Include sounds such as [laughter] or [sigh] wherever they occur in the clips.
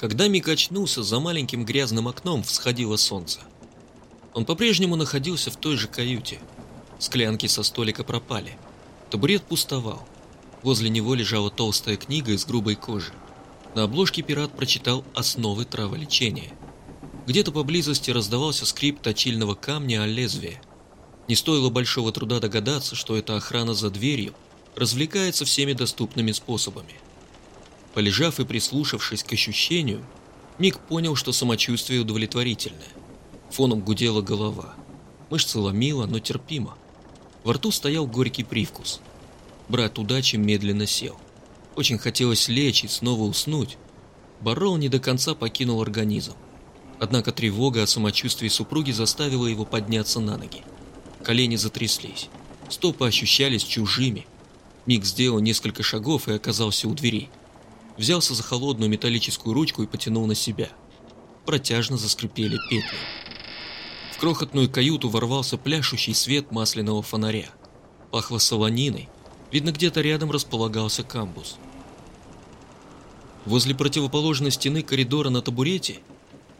Когда Мик очнулся, за маленьким грязным окном всходило солнце. Он по-прежнему находился в той же каюте. Склянки со столика пропали. Табурет пустовал. Возле него лежала толстая книга из грубой кожи. На обложке пират прочитал «Основы траволечения». Где-то поблизости раздавался скрип точильного камня о лезвие. Не стоило большого труда догадаться, что эта охрана за дверью развлекается всеми доступными способами – Полежав и прислушавшись к ощущению, Мик понял, что самочувствие удовлетворительное. Фоном гудела голова. Мышцы ломила, но терпимо. Во рту стоял горький привкус. Брат удачи медленно сел. Очень хотелось лечь и снова уснуть. Барроу не до конца покинул организм. Однако тревога о самочувствии супруги заставила его подняться на ноги. Колени затряслись. Стопы ощущались чужими. Мик сделал несколько шагов и оказался у дверей взялся за холодную металлическую ручку и потянул на себя. Протяжно заскрипели петли. В крохотную каюту ворвался пляшущий свет масляного фонаря. Пахло солониной. Видно, где-то рядом располагался камбус. Возле противоположной стены коридора на табурете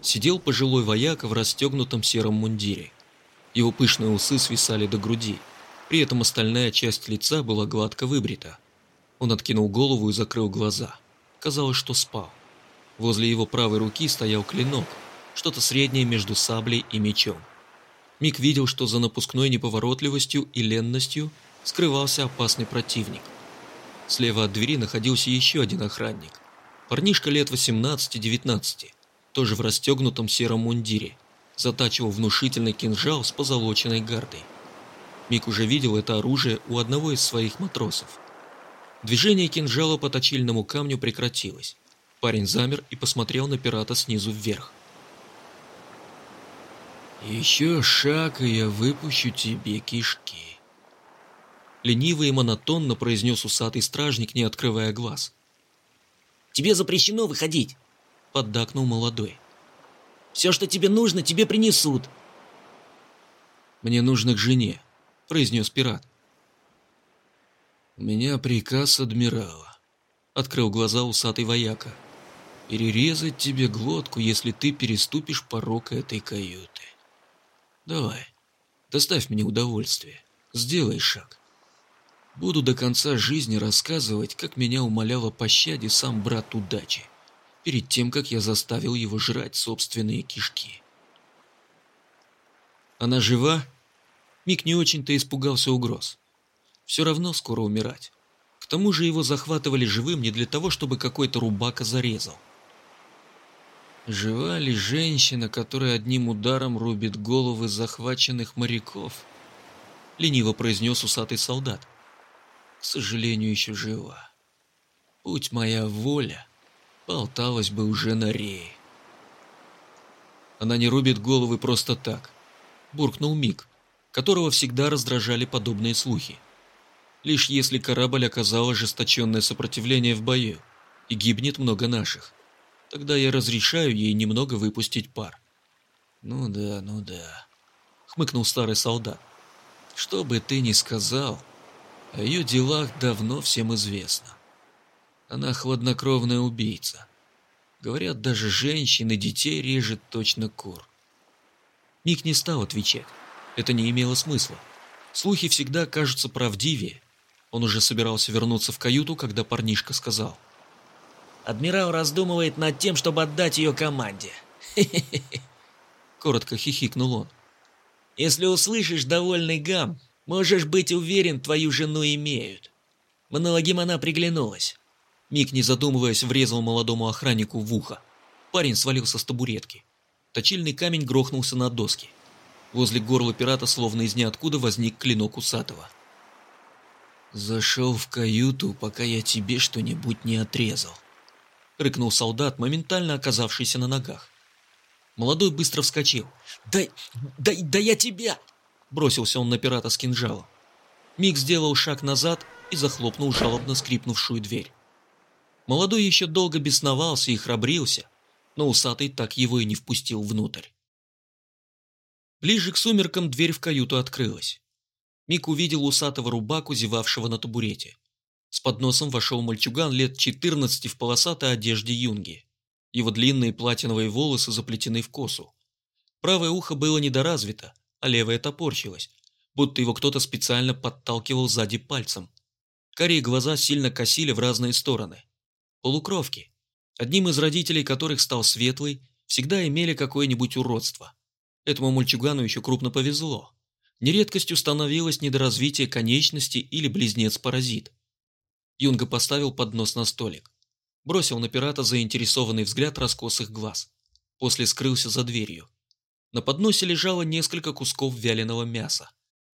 сидел пожилой вояка в расстегнутом сером мундире. Его пышные усы свисали до груди, при этом остальная часть лица была гладко выбрита. Он откинул голову и закрыл глаза. Казалось, что спал. Возле его правой руки стоял клинок, что-то среднее между саблей и мечом. Мик видел, что за напускной неповоротливостью и ленностью скрывался опасный противник. Слева от двери находился еще один охранник. Парнишка лет 18-19, тоже в расстегнутом сером мундире, затачивал внушительный кинжал с позолоченной гардой. Мик уже видел это оружие у одного из своих матросов. Движение кинжала по точильному камню прекратилось. Парень замер и посмотрел на пирата снизу вверх. «Еще шаг, и я выпущу тебе кишки», Лениво и монотонно произнес усатый стражник, не открывая глаз. «Тебе запрещено выходить», — поддакнул молодой. «Все, что тебе нужно, тебе принесут». «Мне нужно к жене», — произнес пират. «У меня приказ адмирала», — открыл глаза усатый вояка. «Перерезать тебе глотку, если ты переступишь порог этой каюты. Давай, доставь мне удовольствие, сделай шаг. Буду до конца жизни рассказывать, как меня умолял о пощаде сам брат удачи, перед тем, как я заставил его жрать собственные кишки». «Она жива?» Мик не очень-то испугался угроз все равно скоро умирать. К тому же его захватывали живым не для того, чтобы какой-то рубака зарезал. Жива ли женщина, которая одним ударом рубит головы захваченных моряков? Лениво произнес усатый солдат. К сожалению, еще жива. Будь моя воля, болталась бы уже на рее. Она не рубит головы просто так, буркнул Мик, которого всегда раздражали подобные слухи лишь если корабль оказал ожесточенное сопротивление в бою и гибнет много наших. Тогда я разрешаю ей немного выпустить пар. «Ну да, ну да», — хмыкнул старый солдат. «Что бы ты ни сказал, о ее делах давно всем известно. Она хладнокровная убийца. Говорят, даже женщин и детей режет точно кур». Ник не стал отвечать. Это не имело смысла. Слухи всегда кажутся правдивее, он уже собирался вернуться в каюту, когда парнишка сказал. «Адмирал раздумывает над тем, чтобы отдать ее команде». [laughs] Коротко хихикнул он. «Если услышишь довольный гам, можешь быть уверен, твою жену имеют. Многим она приглянулась». Мик, не задумываясь, врезал молодому охраннику в ухо. Парень свалился с табуретки. Точильный камень грохнулся на доски. Возле горла пирата, словно из ниоткуда, возник клинок усатого. «Зашел в каюту, пока я тебе что-нибудь не отрезал», — рыкнул солдат, моментально оказавшийся на ногах. Молодой быстро вскочил. «Дай, дай, да я тебя!» — бросился он на пирата с кинжалом. Миг сделал шаг назад и захлопнул жалобно скрипнувшую дверь. Молодой еще долго бесновался и храбрился, но усатый так его и не впустил внутрь. Ближе к сумеркам дверь в каюту открылась. Мик увидел усатого рубаку, зевавшего на табурете. С подносом вошел мальчуган лет 14 в полосатой одежде юнги. Его длинные платиновые волосы заплетены в косу. Правое ухо было недоразвито, а левое топорщилось, будто его кто-то специально подталкивал сзади пальцем. Карие глаза сильно косили в разные стороны. Полукровки, одним из родителей которых стал Светлый, всегда имели какое-нибудь уродство. Этому мальчугану еще крупно повезло. Нередкостью становилось недоразвитие конечности или близнец-паразит. Юнга поставил поднос на столик. Бросил на пирата заинтересованный взгляд раскосых глаз. После скрылся за дверью. На подносе лежало несколько кусков вяленого мяса,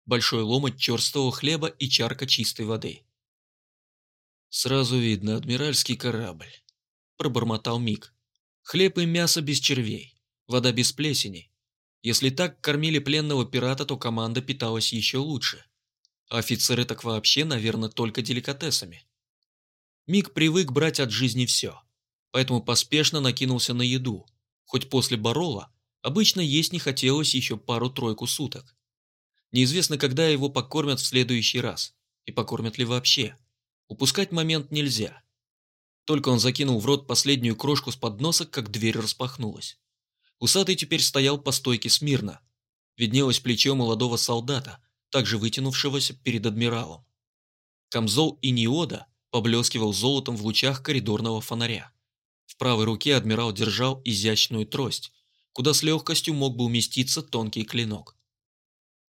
большой ломоть черстого хлеба и чарка чистой воды. «Сразу видно, адмиральский корабль», – пробормотал Мик. «Хлеб и мясо без червей, вода без плесени. Если так кормили пленного пирата, то команда питалась еще лучше. Офицеры так вообще, наверное, только деликатесами». Мик привык брать от жизни все, поэтому поспешно накинулся на еду, хоть после Барола Обычно есть не хотелось еще пару-тройку суток. Неизвестно, когда его покормят в следующий раз, и покормят ли вообще. Упускать момент нельзя. Только он закинул в рот последнюю крошку с подноса, как дверь распахнулась. Усатый теперь стоял по стойке смирно. Виднелось плечо молодого солдата, также вытянувшегося перед адмиралом. Камзол и неода поблескивал золотом в лучах коридорного фонаря. В правой руке адмирал держал изящную трость, куда с легкостью мог бы уместиться тонкий клинок.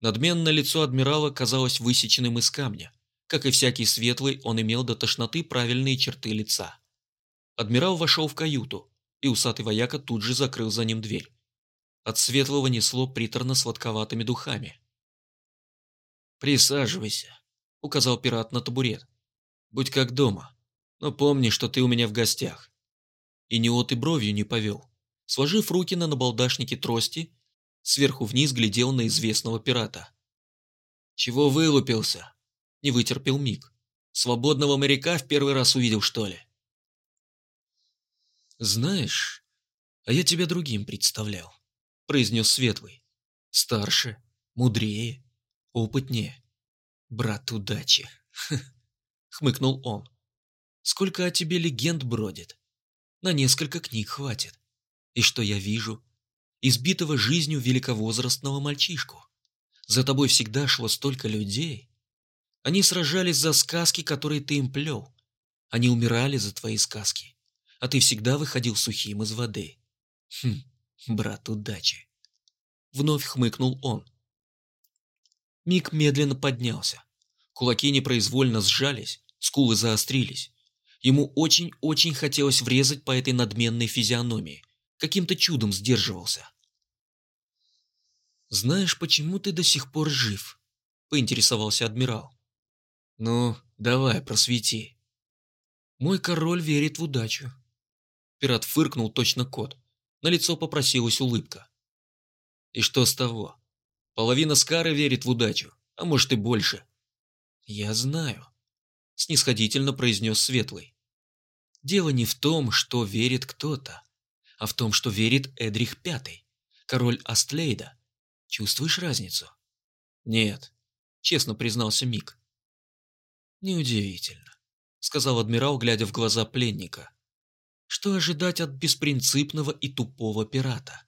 Надменное лицо адмирала казалось высеченным из камня. Как и всякий светлый, он имел до тошноты правильные черты лица. Адмирал вошел в каюту, и усатый вояка тут же закрыл за ним дверь. От светлого несло приторно-сладковатыми духами. «Присаживайся», — указал пират на табурет. «Будь как дома, но помни, что ты у меня в гостях». И неот и бровью не повел. Сложив руки на набалдашнике трости, сверху вниз глядел на известного пирата. «Чего вылупился?» – не вытерпел Миг. «Свободного моряка в первый раз увидел, что ли?» «Знаешь, а я тебя другим представлял», – произнес Светлый. «Старше, мудрее, опытнее. Брат удачи», – хмыкнул он. «Сколько о тебе легенд бродит? На несколько книг хватит. И что я вижу? Избитого жизнью великовозрастного мальчишку. За тобой всегда шло столько людей. Они сражались за сказки, которые ты им плел. Они умирали за твои сказки. А ты всегда выходил сухим из воды. Хм, брат, удачи. Вновь хмыкнул он. Мик медленно поднялся. Кулаки непроизвольно сжались, скулы заострились. Ему очень-очень хотелось врезать по этой надменной физиономии, каким-то чудом сдерживался. «Знаешь, почему ты до сих пор жив?» – поинтересовался адмирал. «Ну, давай, просвети». «Мой король верит в удачу». Пират фыркнул точно кот. На лицо попросилась улыбка. «И что с того? Половина Скары верит в удачу, а может и больше». «Я знаю», – снисходительно произнес Светлый. «Дело не в том, что верит кто-то, а в том, что верит Эдрих Пятый, король Астлейда. Чувствуешь разницу? Нет, честно признался Мик. Неудивительно, сказал адмирал, глядя в глаза пленника. Что ожидать от беспринципного и тупого пирата?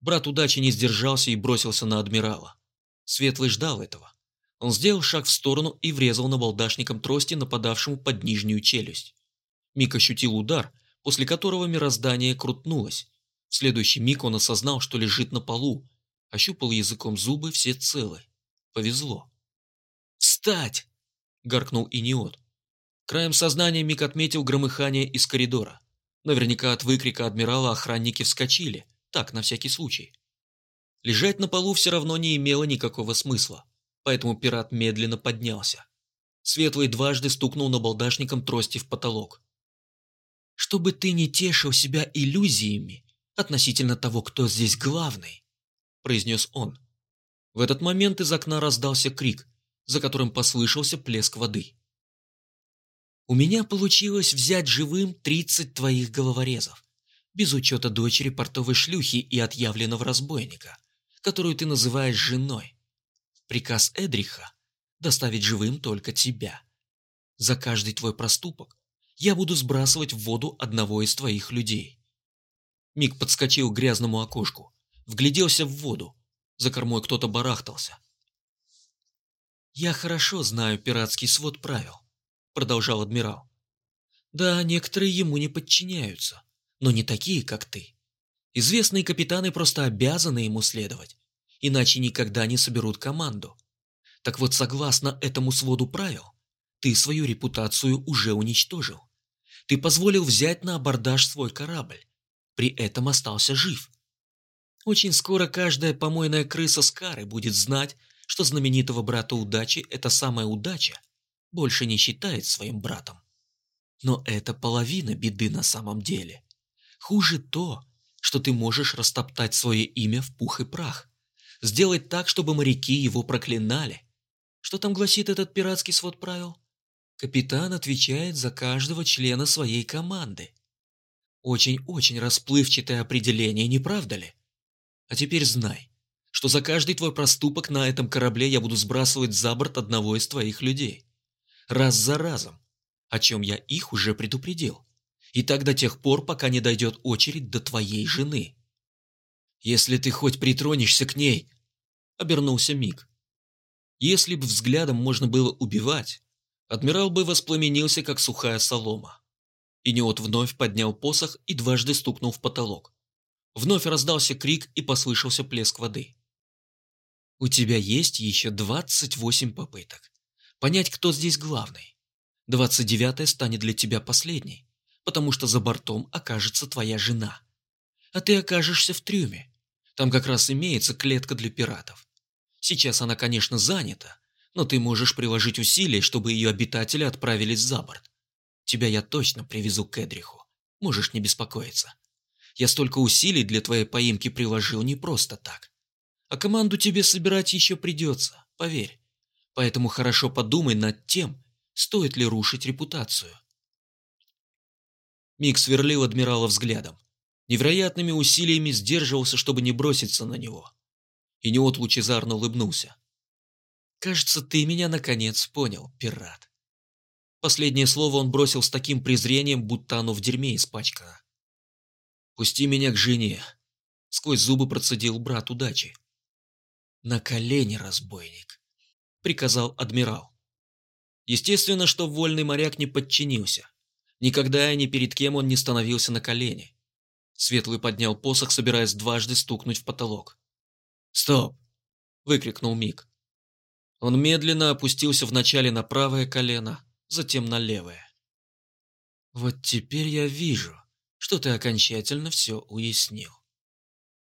Брат удачи не сдержался и бросился на адмирала. Светлый ждал этого. Он сделал шаг в сторону и врезал набалдашником трости нападавшему под нижнюю челюсть. Мик ощутил удар, после которого мироздание крутнулось. В следующий миг он осознал, что лежит на полу, ощупал языком зубы, все целы. Повезло. «Встать!» – гаркнул Иниот. Краем сознания Мик отметил громыхание из коридора. Наверняка от выкрика адмирала охранники вскочили, так, на всякий случай. Лежать на полу все равно не имело никакого смысла, поэтому пират медленно поднялся. Светлый дважды стукнул набалдашником трости в потолок чтобы ты не тешил себя иллюзиями относительно того, кто здесь главный», – произнес он. В этот момент из окна раздался крик, за которым послышался плеск воды. «У меня получилось взять живым тридцать твоих головорезов, без учета дочери портовой шлюхи и отъявленного разбойника, которую ты называешь женой. Приказ Эдриха – доставить живым только тебя. За каждый твой проступок я буду сбрасывать в воду одного из твоих людей. Мик подскочил к грязному окошку, вгляделся в воду. За кормой кто-то барахтался. «Я хорошо знаю пиратский свод правил», — продолжал адмирал. «Да, некоторые ему не подчиняются, но не такие, как ты. Известные капитаны просто обязаны ему следовать, иначе никогда не соберут команду. Так вот, согласно этому своду правил, ты свою репутацию уже уничтожил. Ты позволил взять на абордаж свой корабль, при этом остался жив. Очень скоро каждая помойная крыса Скары будет знать, что знаменитого брата удачи эта самая удача больше не считает своим братом. Но это половина беды на самом деле. Хуже то, что ты можешь растоптать свое имя в пух и прах, сделать так, чтобы моряки его проклинали. Что там гласит этот пиратский свод правил? Капитан отвечает за каждого члена своей команды. Очень-очень расплывчатое определение, не правда ли? А теперь знай, что за каждый твой проступок на этом корабле я буду сбрасывать за борт одного из твоих людей. Раз за разом, о чем я их уже предупредил. И так до тех пор, пока не дойдет очередь до твоей жены. Если ты хоть притронешься к ней, обернулся Миг. Если бы взглядом можно было убивать, адмирал бы воспламенился, как сухая солома. И Неот вновь поднял посох и дважды стукнул в потолок. Вновь раздался крик и послышался плеск воды. У тебя есть еще 28 попыток. Понять, кто здесь главный. 29 станет для тебя последней, потому что за бортом окажется твоя жена. А ты окажешься в трюме. Там как раз имеется клетка для пиратов. Сейчас она, конечно, занята, но ты можешь приложить усилия, чтобы ее обитатели отправились за борт. Тебя я точно привезу к Эдриху. Можешь не беспокоиться. Я столько усилий для твоей поимки приложил не просто так. А команду тебе собирать еще придется, поверь. Поэтому хорошо подумай над тем, стоит ли рушить репутацию. Мик сверлил адмирала взглядом. Невероятными усилиями сдерживался, чтобы не броситься на него. И Неот лучезарно улыбнулся. «Кажется, ты меня наконец понял, пират». Последнее слово он бросил с таким презрением, будто оно в дерьме испачкано. «Пусти меня к жене!» — сквозь зубы процедил брат удачи. «На колени, разбойник!» — приказал адмирал. Естественно, что вольный моряк не подчинился. Никогда и ни перед кем он не становился на колени. Светлый поднял посох, собираясь дважды стукнуть в потолок. «Стоп!» — выкрикнул Мик. Он медленно опустился вначале на правое колено, затем на левое. «Вот теперь я вижу, что ты окончательно все уяснил.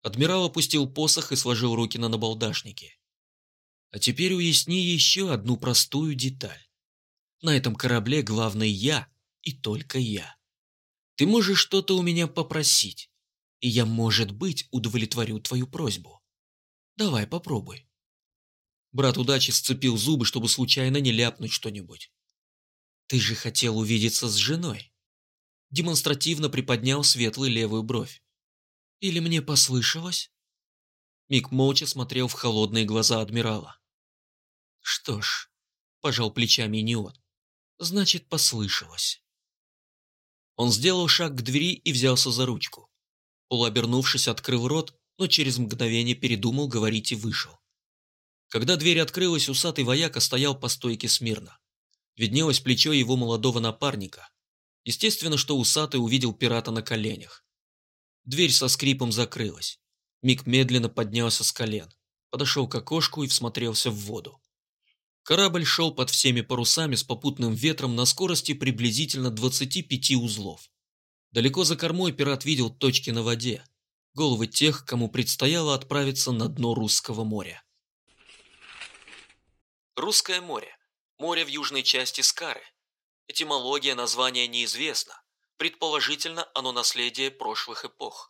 Адмирал опустил посох и сложил руки на набалдашнике. А теперь уясни еще одну простую деталь. На этом корабле главный я и только я. Ты можешь что-то у меня попросить, и я, может быть, удовлетворю твою просьбу. Давай, попробуй. Брат удачи сцепил зубы, чтобы случайно не ляпнуть что-нибудь. Ты же хотел увидеться с женой демонстративно приподнял светлый левую бровь. «Или мне послышалось?» Мик молча смотрел в холодные глаза адмирала. «Что ж», – пожал плечами Неот, – «значит, послышалось». Он сделал шаг к двери и взялся за ручку. Полуобернувшись, открыл рот, но через мгновение передумал говорить и вышел. Когда дверь открылась, усатый вояка стоял по стойке смирно. Виднелось плечо его молодого напарника, Естественно, что усатый увидел пирата на коленях. Дверь со скрипом закрылась. Мик медленно поднялся с колен, подошел к окошку и всмотрелся в воду. Корабль шел под всеми парусами с попутным ветром на скорости приблизительно 25 узлов. Далеко за кормой пират видел точки на воде, головы тех, кому предстояло отправиться на дно Русского моря. Русское море. Море в южной части Скары, Этимология названия неизвестна. Предположительно, оно наследие прошлых эпох.